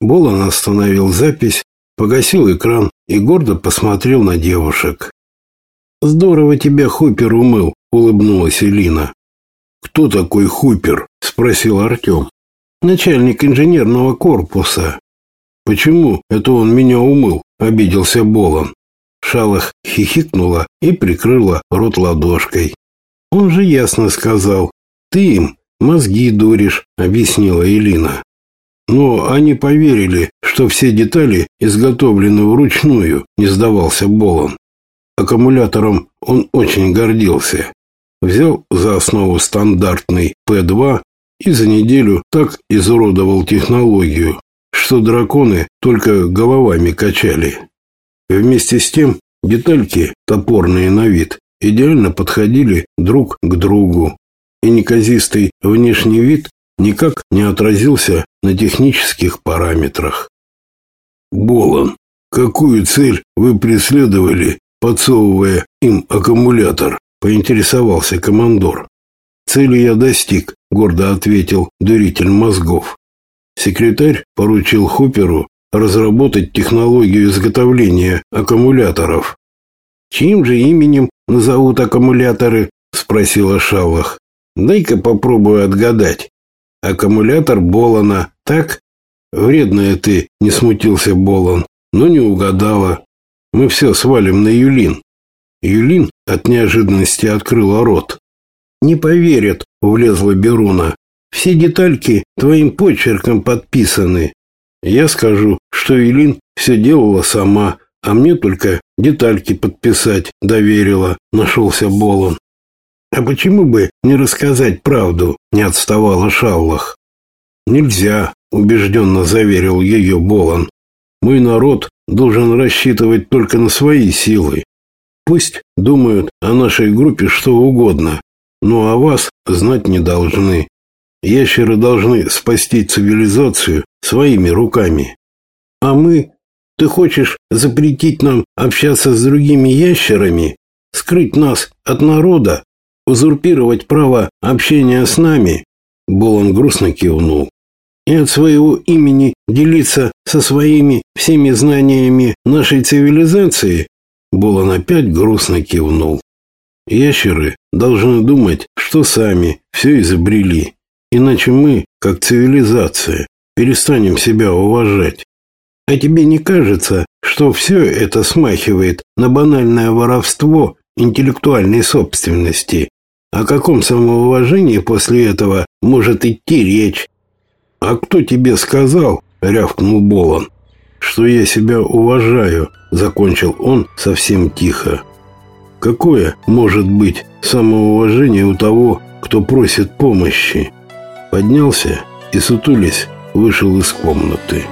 Болон остановил запись, погасил экран и гордо посмотрел на девушек. «Здорово тебя Хупер умыл», — улыбнулась Элина. «Кто такой Хупер?» — спросил Артем. «Начальник инженерного корпуса». «Почему это он меня умыл?» — обиделся Болон. Шалах хихикнула и прикрыла рот ладошкой. «Он же ясно сказал. Ты им мозги дуришь», — объяснила Элина. Но они поверили, что все детали изготовлены вручную, не сдавался Болон. Аккумулятором он очень гордился. Взял за основу стандартный П2 и за неделю так изуродовал технологию, что драконы только головами качали. Вместе с тем детальки, топорные на вид, идеально подходили друг к другу, и неказистый внешний вид никак не отразился на технических параметрах. Болон, какую цель вы преследовали, подсовывая им аккумулятор? поинтересовался командор. Цели я достиг, гордо ответил дуритель мозгов. Секретарь поручил Хуперу разработать технологию изготовления аккумуляторов. Чьим же именем назовут аккумуляторы? спросила Шалах. Дай-ка попробую отгадать. Аккумулятор Болона, так? Вредная ты, не смутился Болон, но не угадала. Мы все свалим на Юлин. Юлин от неожиданности открыла рот. Не поверят, влезла Беруна. Все детальки твоим почерком подписаны. Я скажу, что Юлин все делала сама, а мне только детальки подписать доверила, нашелся Болон. А почему бы не рассказать правду? Не отставала Шаллах. Нельзя, убежденно заверил ее Болон. Мой народ должен рассчитывать только на свои силы. Пусть думают о нашей группе что угодно, но о вас знать не должны. Ящеры должны спасти цивилизацию своими руками. А мы? Ты хочешь запретить нам общаться с другими ящерами? Скрыть нас от народа? Узурпировать право общения с нами, Болон грустно кивнул, и от своего имени делиться со своими всеми знаниями нашей цивилизации, Болон опять грустно кивнул. Ящеры должны думать, что сами все изобрели, иначе мы, как цивилизация, перестанем себя уважать. А тебе не кажется, что все это смахивает на банальное воровство интеллектуальной собственности? О каком самоуважении после этого может идти речь? А кто тебе сказал, рявкнул Болон, что я себя уважаю, закончил он совсем тихо. Какое может быть самоуважение у того, кто просит помощи? Поднялся и сутулясь вышел из комнаты.